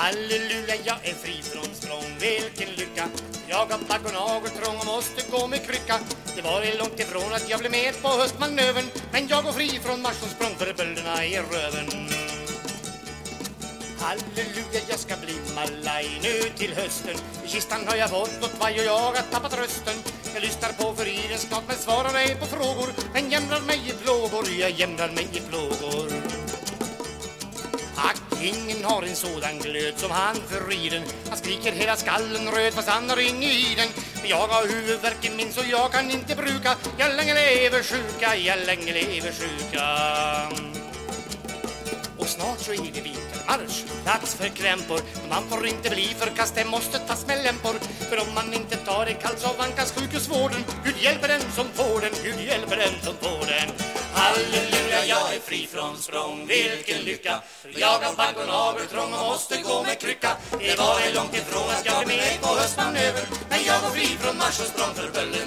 Halleluja, jag är fri från språng, vilken lycka Jag har pack och nageltrång och måste gå med krycka. Det var ju långt ifrån att jag blev med på höstmanövern Men jag går fri från marsch och språng för bölderna i röven. Halleluja, jag ska bli malaj nu till hösten. I kistan har jag fått och vaj och jag har tappat rösten. Jag lyssnar på friden snart men svarar ej på frågor. Men jämrar mig i plågor, jag jämrar mig i plågor ingen har en sådan glöd som han för riden Han skriker hela skallen röd fast han har ingen i den. Men jag har huvudvärken min så jag kan inte bruka. Jag länge lever sjuka, jag länge lever sjuka. Och snart så är det vintermarsch, plats för krämpor Men man får inte bli förkast, det måste tas med lämpor. För om man inte tar det kallt så vankas sjukhusvården. Gud hjälper den som får den, Gud hjälper den som får den är fri från språng, vilken lycka! För jag har bagg och nageltrång och måste gå med krycka. Det var ju långt ifrån att jag blev med på höstmanöver. Men jag går fri från marsch och språng för Bölle